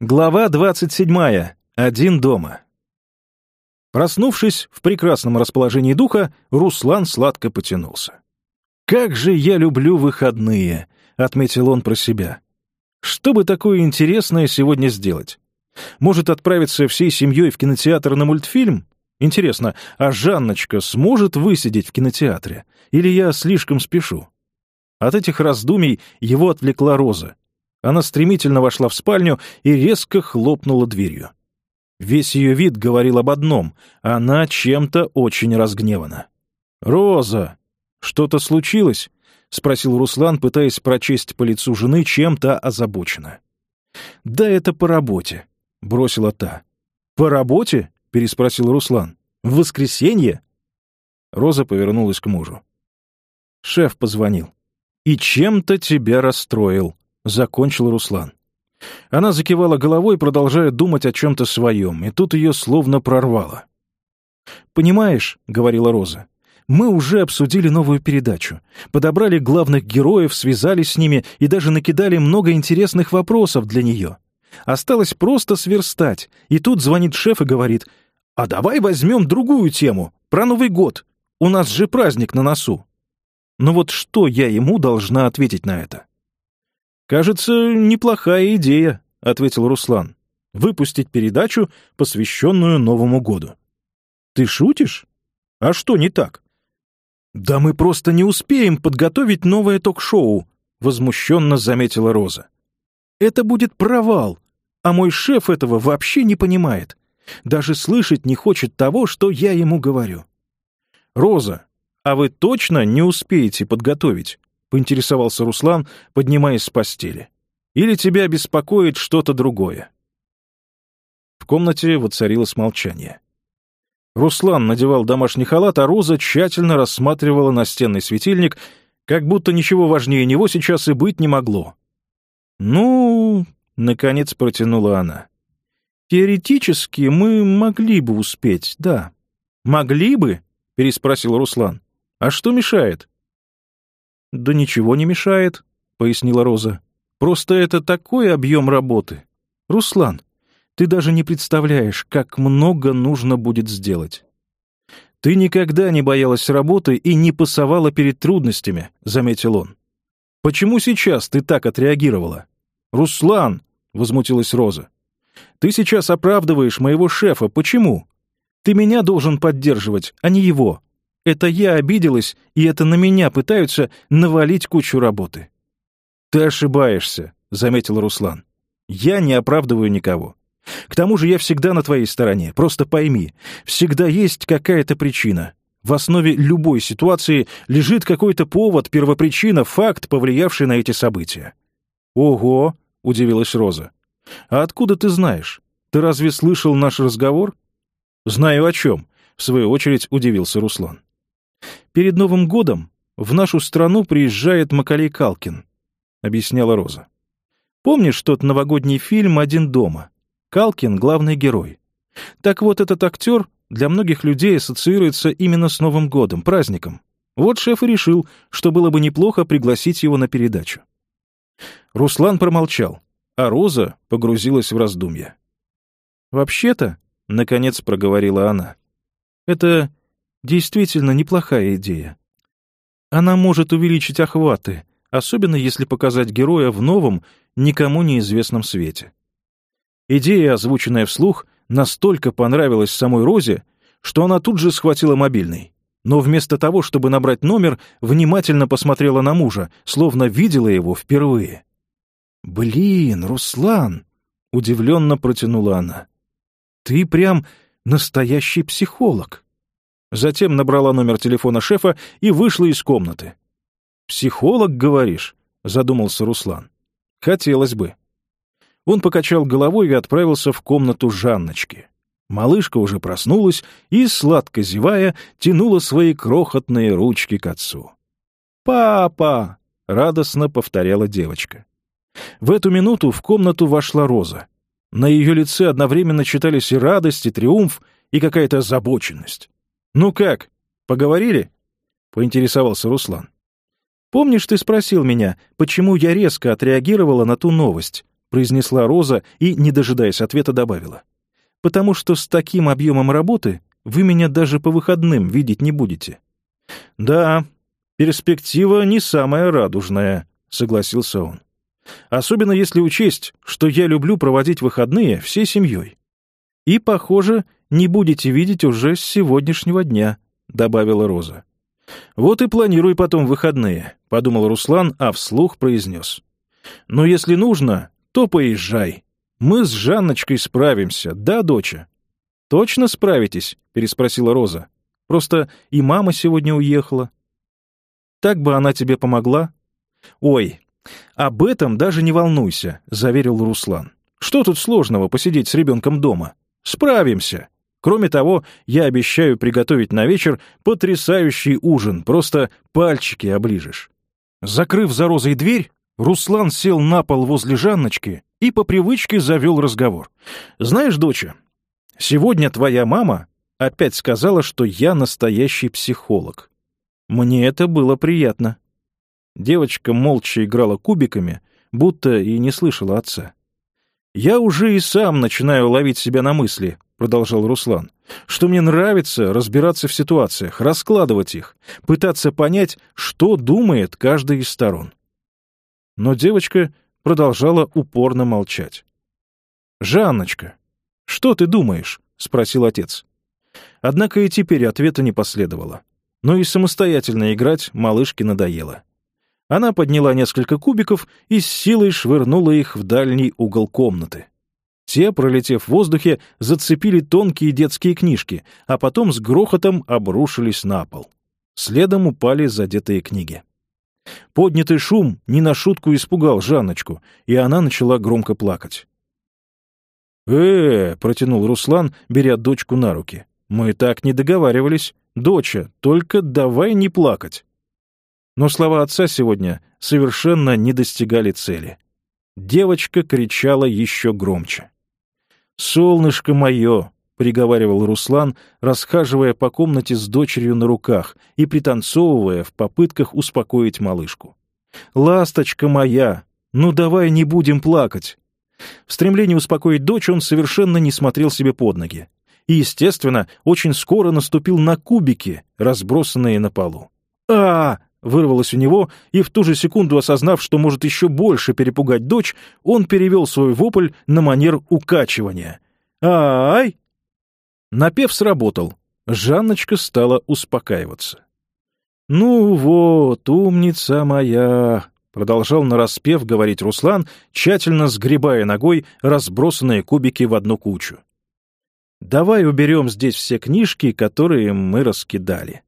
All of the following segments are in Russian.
Глава 27. Один дома. Проснувшись в прекрасном расположении духа, Руслан сладко потянулся. «Как же я люблю выходные!» — отметил он про себя. «Что бы такое интересное сегодня сделать? Может, отправиться всей семьей в кинотеатр на мультфильм? Интересно, а Жанночка сможет высидеть в кинотеатре? Или я слишком спешу?» От этих раздумий его отвлекла Роза — она стремительно вошла в спальню и резко хлопнула дверью. Весь ее вид говорил об одном — она чем-то очень разгневана. «Роза, что-то случилось?» — спросил Руслан, пытаясь прочесть по лицу жены, чем-то озабочена. «Да это по работе», — бросила та. «По работе?» — переспросил Руслан. «В воскресенье?» Роза повернулась к мужу. «Шеф позвонил. И чем-то тебя расстроил», закончил Руслан. Она закивала головой, продолжая думать о чем-то своем, и тут ее словно прорвало. «Понимаешь», — говорила Роза, — «мы уже обсудили новую передачу, подобрали главных героев, связались с ними и даже накидали много интересных вопросов для нее. Осталось просто сверстать, и тут звонит шеф и говорит, «А давай возьмем другую тему, про Новый год, у нас же праздник на носу». Но вот что я ему должна ответить на это? «Кажется, неплохая идея», — ответил Руслан. «Выпустить передачу, посвященную Новому году». «Ты шутишь? А что не так?» «Да мы просто не успеем подготовить новое ток-шоу», — возмущенно заметила Роза. «Это будет провал, а мой шеф этого вообще не понимает. Даже слышать не хочет того, что я ему говорю». «Роза, а вы точно не успеете подготовить?» — поинтересовался Руслан, поднимаясь с постели. «Или тебя беспокоит что-то другое?» В комнате воцарилось молчание. Руслан надевал домашний халат, а Роза тщательно рассматривала настенный светильник, как будто ничего важнее него сейчас и быть не могло. «Ну...» — наконец протянула она. «Теоретически мы могли бы успеть, да». «Могли бы?» — переспросил Руслан. «А что мешает?» «Да ничего не мешает», — пояснила Роза. «Просто это такой объем работы. Руслан, ты даже не представляешь, как много нужно будет сделать». «Ты никогда не боялась работы и не пасовала перед трудностями», — заметил он. «Почему сейчас ты так отреагировала?» «Руслан!» — возмутилась Роза. «Ты сейчас оправдываешь моего шефа. Почему? Ты меня должен поддерживать, а не его. Это я обиделась, и это на меня пытаются навалить кучу работы». «Ты ошибаешься», — заметил Руслан. «Я не оправдываю никого. К тому же я всегда на твоей стороне, просто пойми, всегда есть какая-то причина. В основе любой ситуации лежит какой-то повод, первопричина, факт, повлиявший на эти события». «Ого!» — удивилась Роза. «А откуда ты знаешь? Ты разве слышал наш разговор?» «Знаю о чем», — в свою очередь удивился Руслан. Перед Новым годом в нашу страну приезжает Макалей Калкин, объясняла Роза. Помнишь тот новогодний фильм «Один дома»? Калкин — главный герой. Так вот, этот актер для многих людей ассоциируется именно с Новым годом, праздником. Вот шеф и решил, что было бы неплохо пригласить его на передачу. Руслан промолчал, а Роза погрузилась в раздумья. «Вообще-то», — наконец проговорила она, — «это действительно неплохая идея. Она может увеличить охваты, особенно если показать героя в новом, никому неизвестном свете. Идея, озвученная вслух, настолько понравилась самой Розе, что она тут же схватила мобильный. Но вместо того, чтобы набрать номер, внимательно посмотрела на мужа, словно видела его впервые. «Блин, Руслан!» — удивленно протянула она. «Ты прям настоящий психолог!» Затем набрала номер телефона шефа и вышла из комнаты. «Психолог, говоришь?» — задумался Руслан. «Хотелось бы». Он покачал головой и отправился в комнату Жанночки. Малышка уже проснулась и, сладко зевая, тянула свои крохотные ручки к отцу. «Папа!» — радостно повторяла девочка. В эту минуту в комнату вошла Роза. На ее лице одновременно читались и радость, и триумф, и какая-то озабоченность. «Ну как, поговорили?» — поинтересовался Руслан. «Помнишь, ты спросил меня, почему я резко отреагировала на ту новость?» — произнесла Роза и, не дожидаясь ответа, добавила. «Потому что с таким объемом работы вы меня даже по выходным видеть не будете». «Да, перспектива не самая радужная», — согласился он. «Особенно если учесть, что я люблю проводить выходные всей семьей. И, похоже, не будете видеть уже с сегодняшнего дня», — добавила Роза. «Вот и планируй потом выходные», — подумал Руслан, а вслух произнес. «Но если нужно, то поезжай. Мы с Жанночкой справимся, да, доча?» «Точно справитесь?» — переспросила Роза. «Просто и мама сегодня уехала». «Так бы она тебе помогла». «Ой, об этом даже не волнуйся», — заверил Руслан. «Что тут сложного посидеть с ребенком дома? Справимся!» Кроме того, я обещаю приготовить на вечер потрясающий ужин, просто пальчики оближешь». Закрыв за Розой дверь, Руслан сел на пол возле Жанночки и по привычке завел разговор. «Знаешь, доча, сегодня твоя мама опять сказала, что я настоящий психолог. Мне это было приятно». Девочка молча играла кубиками, будто и не слышала отца. «Я уже и сам начинаю ловить себя на мысли», — продолжал Руслан, — что мне нравится разбираться в ситуациях, раскладывать их, пытаться понять, что думает каждая из сторон. Но девочка продолжала упорно молчать. «Жанночка, что ты думаешь?» — спросил отец. Однако и теперь ответа не последовало. Но и самостоятельно играть малышке надоело. Она подняла несколько кубиков и с силой швырнула их в дальний угол комнаты. Те, пролетев в воздухе, зацепили тонкие детские книжки, а потом с грохотом обрушились на пол. Следом упали задетые книги. Поднятый шум не на шутку испугал Жанночку, и она начала громко плакать. «Э, -э, -э протянул Руслан, беря дочку на руки. «Мы так не договаривались. Доча, только давай не плакать». Но слова отца сегодня совершенно не достигали цели. Девочка кричала еще громче. «Солнышко мое!» — приговаривал Руслан, расхаживая по комнате с дочерью на руках и пританцовывая в попытках успокоить малышку. «Ласточка моя! Ну давай не будем плакать!» В стремлении успокоить дочь он совершенно не смотрел себе под ноги. И, естественно, очень скоро наступил на кубики, разбросанные на полу. а, -а, -а Вырвалось у него, и в ту же секунду, осознав, что может еще больше перепугать дочь, он перевел свой вопль на манер укачивания. «Ай!» Напев сработал. Жанночка стала успокаиваться. «Ну вот, умница моя!» — продолжал нараспев говорить Руслан, тщательно сгребая ногой разбросанные кубики в одну кучу. «Давай уберем здесь все книжки, которые мы раскидали».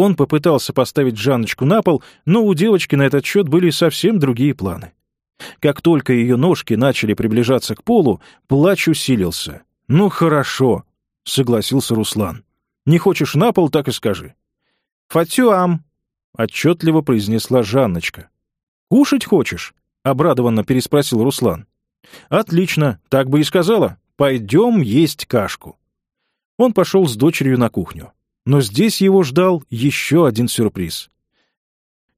Он попытался поставить Жанночку на пол, но у девочки на этот счет были совсем другие планы. Как только ее ножки начали приближаться к полу, плач усилился. «Ну хорошо», — согласился Руслан. «Не хочешь на пол, так и скажи». «Фатюам», — отчетливо произнесла Жанночка. «Кушать хочешь?» — обрадованно переспросил Руслан. «Отлично, так бы и сказала. Пойдем есть кашку». Он пошел с дочерью на кухню. Но здесь его ждал еще один сюрприз.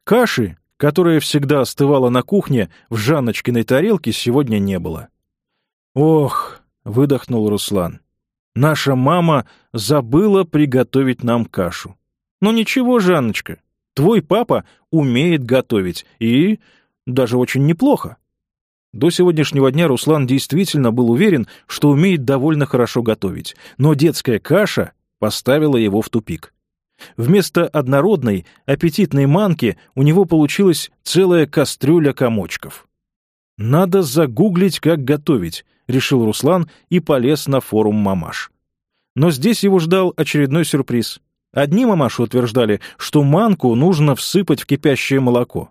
Каши, которая всегда остывала на кухне, в Жанночкиной тарелке сегодня не было. «Ох!» — выдохнул Руслан. «Наша мама забыла приготовить нам кашу». «Ну ничего, Жанночка, твой папа умеет готовить, и даже очень неплохо». До сегодняшнего дня Руслан действительно был уверен, что умеет довольно хорошо готовить, но детская каша поставила его в тупик. Вместо однородной, аппетитной манки у него получилась целая кастрюля комочков. «Надо загуглить, как готовить», — решил Руслан и полез на форум «Мамаш». Но здесь его ждал очередной сюрприз. Одни мамаши утверждали, что манку нужно всыпать в кипящее молоко.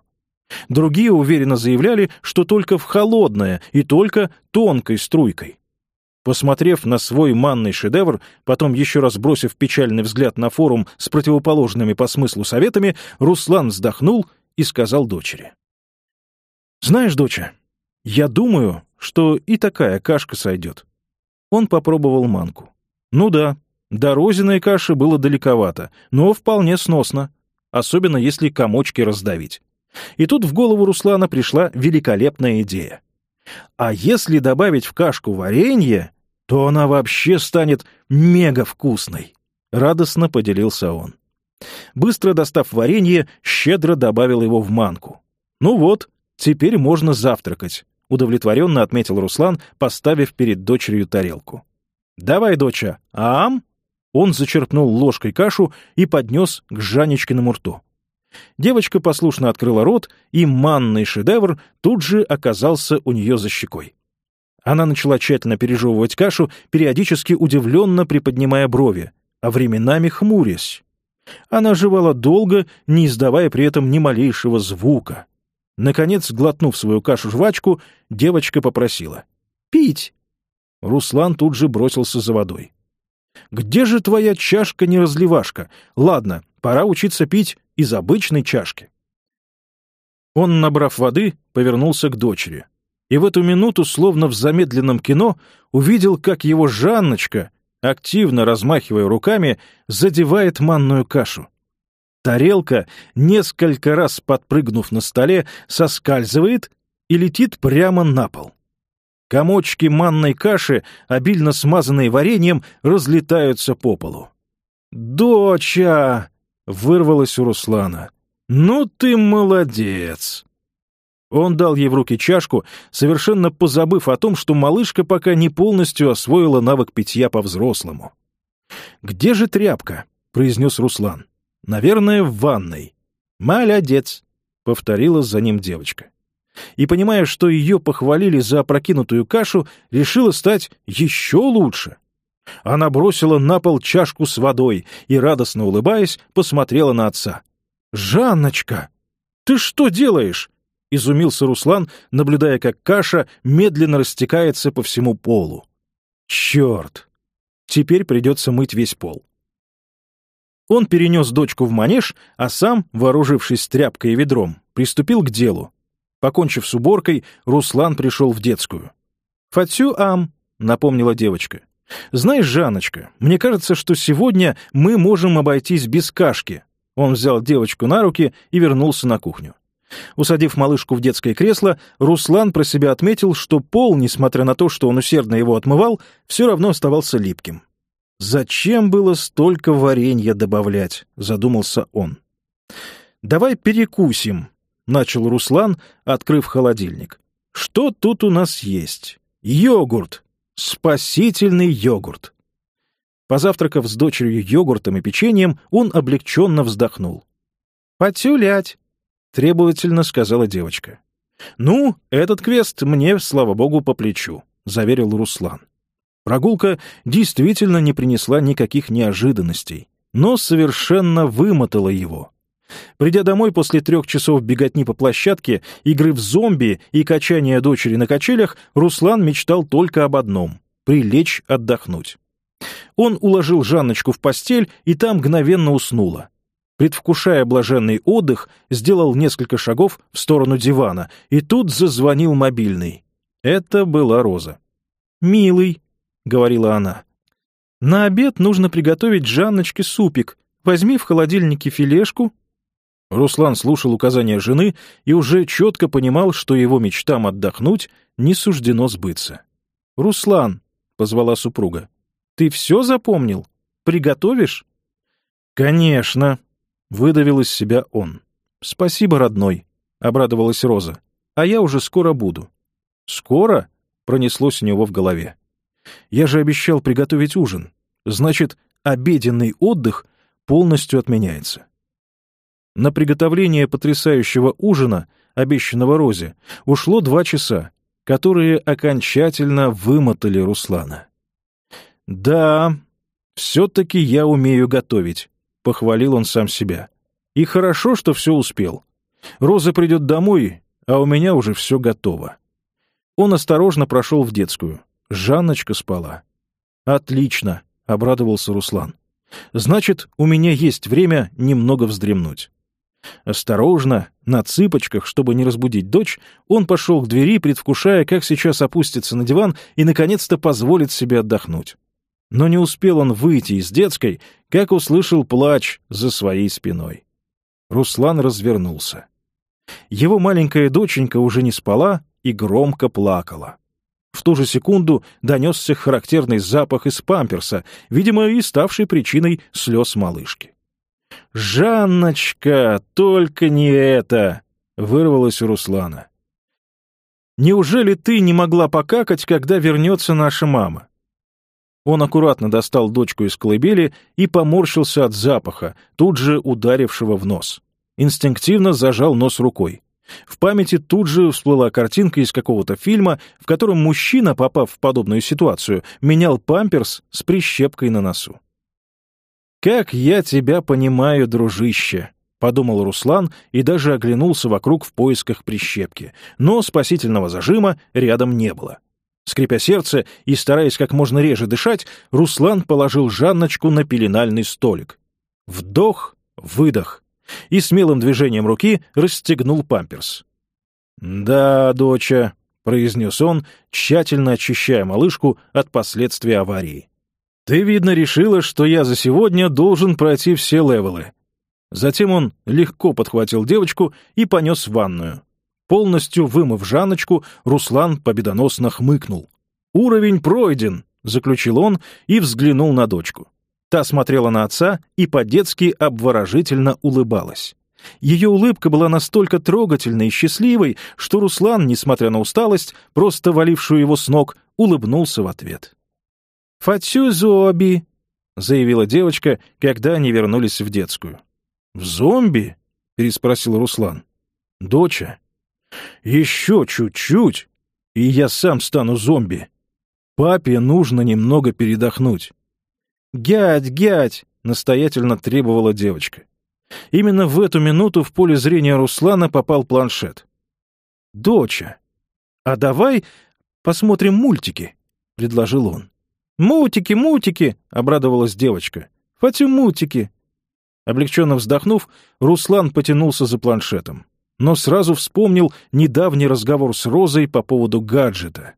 Другие уверенно заявляли, что только в холодное и только тонкой струйкой. Посмотрев на свой манный шедевр, потом еще раз бросив печальный взгляд на форум с противоположными по смыслу советами, Руслан вздохнул и сказал дочери. «Знаешь, доча, я думаю, что и такая кашка сойдет». Он попробовал манку. «Ну да, до розиной каши было далековато, но вполне сносно, особенно если комочки раздавить». И тут в голову Руслана пришла великолепная идея — а если добавить в кашку варенье, то она вообще станет мега вкусной. Радостно поделился он. Быстро достав варенье, щедро добавил его в манку. «Ну вот, теперь можно завтракать», — удовлетворенно отметил Руслан, поставив перед дочерью тарелку. «Давай, доча, ам!» Он зачерпнул ложкой кашу и поднес к Жанечкиному рту. Девочка послушно открыла рот, и манный шедевр тут же оказался у нее за щекой. Она начала тщательно пережевывать кашу, периодически удивленно приподнимая брови, а временами хмурясь. Она жевала долго, не издавая при этом ни малейшего звука. Наконец, глотнув свою кашу-жвачку, девочка попросила. «Пить!» Руслан тут же бросился за водой. «Где же твоя чашка-неразливашка? Ладно, пора учиться пить из обычной чашки. Он, набрав воды, повернулся к дочери. И в эту минуту, словно в замедленном кино, увидел, как его Жанночка, активно размахивая руками, задевает манную кашу. Тарелка, несколько раз подпрыгнув на столе, соскальзывает и летит прямо на пол. Комочки манной каши, обильно смазанные вареньем, разлетаются по полу. «Доча!» вырвалось у Руслана. «Ну ты молодец!» Он дал ей в руки чашку, совершенно позабыв о том, что малышка пока не полностью освоила навык питья по-взрослому. «Где же тряпка?» — произнес Руслан. «Наверное, в ванной». «Молодец!» — повторила за ним девочка. И, понимая, что ее похвалили за опрокинутую кашу, решила стать еще лучше. Она бросила на пол чашку с водой и, радостно улыбаясь, посмотрела на отца. «Жанночка, ты что делаешь?» — изумился Руслан, наблюдая, как каша медленно растекается по всему полу. «Черт! Теперь придется мыть весь пол». Он перенес дочку в манеж, а сам, вооружившись тряпкой и ведром, приступил к делу. Покончив с уборкой, Руслан пришел в детскую. «Фатсю ам», — напомнила девочка. «Знаешь, Жаночка, мне кажется, что сегодня мы можем обойтись без кашки». Он взял девочку на руки и вернулся на кухню. Усадив малышку в детское кресло, Руслан про себя отметил, что пол, несмотря на то, что он усердно его отмывал, все равно оставался липким. «Зачем было столько варенья добавлять?» — задумался он. «Давай перекусим», — начал Руслан, открыв холодильник. «Что тут у нас есть? Йогурт, Спасительный йогурт! Позавтракав с дочерью йогуртом и печеньем, он облегченно вздохнул. «Потюлять!» — требовательно сказала девочка. «Ну, этот квест мне, слава богу, по плечу», — заверил Руслан. Прогулка действительно не принесла никаких неожиданностей, но совершенно вымотала его. Придя домой после трех часов беготни по площадке, игры в зомби и качания дочери на качелях, Руслан мечтал только об одном — прилечь отдохнуть. Он уложил Жанночку в постель, и там мгновенно уснула. Предвкушая блаженный отдых, сделал несколько шагов в сторону дивана, и тут зазвонил мобильный. Это была Роза. «Милый», — говорила она, — «на обед нужно приготовить Жанночке супик. Возьми в холодильнике филешку, Руслан слушал указания жены и уже четко понимал, что его мечтам отдохнуть не суждено сбыться. «Руслан», — позвала супруга, — «ты все запомнил? Приготовишь?» «Конечно», — выдавил из себя он. «Спасибо, родной», — обрадовалась Роза. «А я уже скоро буду». «Скоро?» — пронеслось у него в голове. «Я же обещал приготовить ужин. Значит, обеденный отдых полностью отменяется». На приготовление потрясающего ужина, обещанного Розе, ушло два часа, которые окончательно вымотали Руслана. «Да, все-таки я умею готовить», — похвалил он сам себя. «И хорошо, что все успел. Роза придет домой, а у меня уже все готово». Он осторожно прошел в детскую. Жанночка спала. «Отлично», — обрадовался Руслан. «Значит, у меня есть время немного вздремнуть». Осторожно, на цыпочках, чтобы не разбудить дочь, он пошел к двери, предвкушая, как сейчас опустится на диван и, наконец-то, позволит себе отдохнуть. Но не успел он выйти из детской, как услышал плач за своей спиной. Руслан развернулся. Его маленькая доченька уже не спала и громко плакала. В ту же секунду донесся характерный запах из памперса, видимо, и ставший причиной слез малышки. «Жанночка, только не это!» — вырвалось у Руслана. «Неужели ты не могла покакать, когда вернется наша мама?» Он аккуратно достал дочку из колыбели и поморщился от запаха, тут же ударившего в нос. Инстинктивно зажал нос рукой. В памяти тут же всплыла картинка из какого-то фильма, в котором мужчина, попав в подобную ситуацию, менял памперс с прищепкой на носу. «Как я тебя понимаю, дружище!» — подумал Руслан и даже оглянулся вокруг в поисках прищепки, но спасительного зажима рядом не было. Скрипя сердце и стараясь как можно реже дышать, Руслан положил Жанночку на пеленальный столик. Вдох, выдох. И смелым движением руки расстегнул памперс. «Да, доча», — произнес он, тщательно очищая малышку от последствий аварии. «Ты, видно, решила, что я за сегодня должен пройти все левелы». Затем он легко подхватил девочку и понес в ванную. Полностью вымыв Жаночку, Руслан победоносно хмыкнул. «Уровень пройден», — заключил он и взглянул на дочку. Та смотрела на отца и по-детски обворожительно улыбалась. Ее улыбка была настолько трогательной и счастливой, что Руслан, несмотря на усталость, просто валившую его с ног, улыбнулся в ответ. «Фатсю зомби!» — заявила девочка, когда они вернулись в детскую. «В зомби?» — переспросил Руслан. «Доча, еще чуть-чуть, и я сам стану зомби. Папе нужно немного передохнуть». «Гядь, гядь!» — настоятельно требовала девочка. Именно в эту минуту в поле зрения Руслана попал планшет. «Доча, а давай посмотрим мультики», — предложил он. «Мутики, мутики!» — обрадовалась девочка. «Фатюмутики!» Облегченно вздохнув, Руслан потянулся за планшетом, но сразу вспомнил недавний разговор с Розой по поводу гаджета.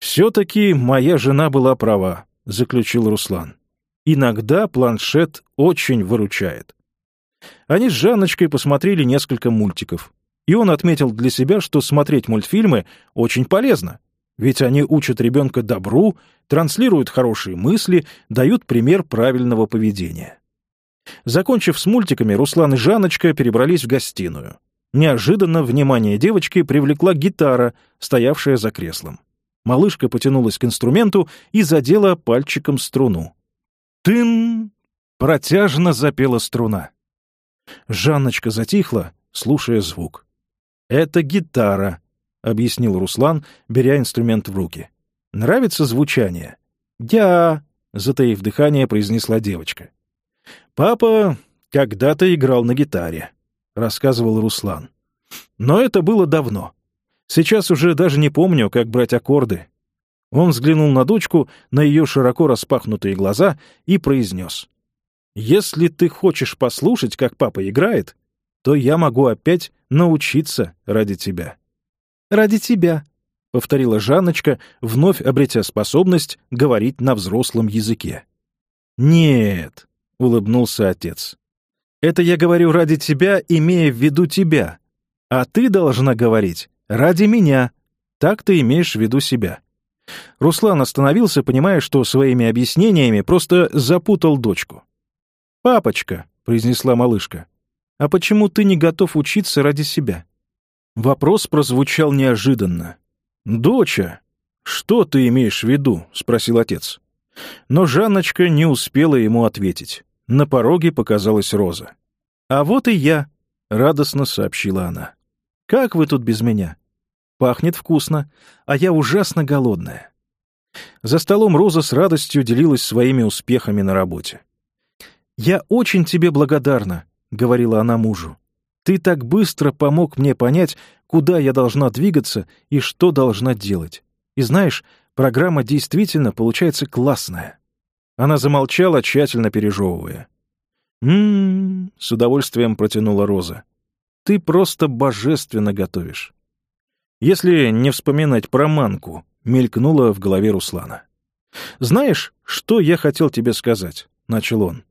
«Все-таки моя жена была права», — заключил Руслан. «Иногда планшет очень выручает». Они с Жанночкой посмотрели несколько мультиков, и он отметил для себя, что смотреть мультфильмы очень полезно. Ведь они учат ребенка добру, транслируют хорошие мысли, дают пример правильного поведения. Закончив с мультиками, Руслан и Жаночка перебрались в гостиную. Неожиданно внимание девочки привлекла гитара, стоявшая за креслом. Малышка потянулась к инструменту и задела пальчиком струну. «Тын!» — протяжно запела струна. Жанночка затихла, слушая звук. «Это гитара», — объяснил Руслан, беря инструмент в руки. «Нравится звучание?» «Я...» — затаив дыхание, произнесла девочка. «Папа когда-то играл на гитаре», — рассказывал Руслан. «Но это было давно. Сейчас уже даже не помню, как брать аккорды». Он взглянул на дочку, на ее широко распахнутые глаза и произнес. «Если ты хочешь послушать, как папа играет, то я могу опять научиться ради тебя». Ради тебя», — повторила Жанночка, вновь обретя способность говорить на взрослом языке. «Нет», — улыбнулся отец. «Это я говорю ради тебя, имея в виду тебя. А ты должна говорить ради меня. Так ты имеешь в виду себя». Руслан остановился, понимая, что своими объяснениями просто запутал дочку. «Папочка», — произнесла малышка, — «а почему ты не готов учиться ради себя?» Вопрос прозвучал неожиданно. «Доча, что ты имеешь в виду?» — спросил отец. Но Жанночка не успела ему ответить. На пороге показалась Роза. «А вот и я», — радостно сообщила она. «Как вы тут без меня? Пахнет вкусно, а я ужасно голодная». За столом Роза с радостью делилась своими успехами на работе. «Я очень тебе благодарна», — говорила она мужу. Ты так быстро помог мне понять, куда я должна двигаться и что должна делать. И знаешь, программа действительно получается классная». Она замолчала, тщательно пережевывая. «М-м-м», с удовольствием протянула Роза. «Ты просто божественно готовишь». Если не вспоминать про манку, мелькнула в голове Руслана. «Знаешь, что я хотел тебе сказать?» — начал он.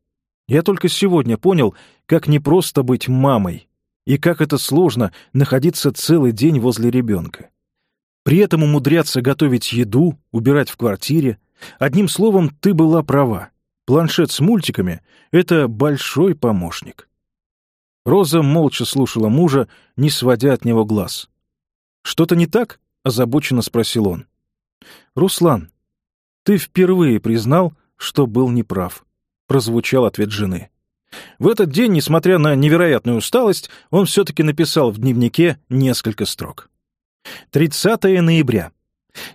«Я только сегодня понял, как непросто быть мамой и как это сложно находиться целый день возле ребенка. При этом умудряться готовить еду, убирать в квартире. Одним словом, ты была права. Планшет с мультиками — это большой помощник. Роза молча слушала мужа, не сводя от него глаз. «Что-то не так?» — озабоченно спросил он. «Руслан, ты впервые признал, что был неправ», — прозвучал ответ жены. В этот день, несмотря на невероятную усталость, он все-таки написал в дневнике несколько строк. 30 ноября.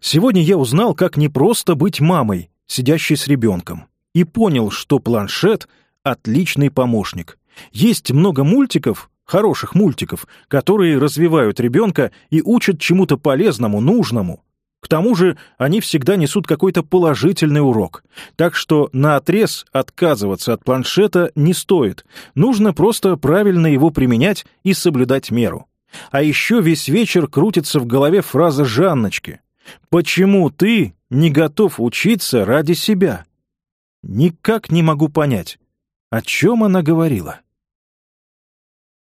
Сегодня я узнал, как непросто быть мамой, сидящей с ребенком, и понял, что планшет — отличный помощник. Есть много мультиков, хороших мультиков, которые развивают ребенка и учат чему-то полезному, нужному. К тому же они всегда несут какой-то положительный урок. Так что на отрез отказываться от планшета не стоит. Нужно просто правильно его применять и соблюдать меру. А еще весь вечер крутится в голове фраза Жанночки. «Почему ты не готов учиться ради себя?» Никак не могу понять, о чем она говорила.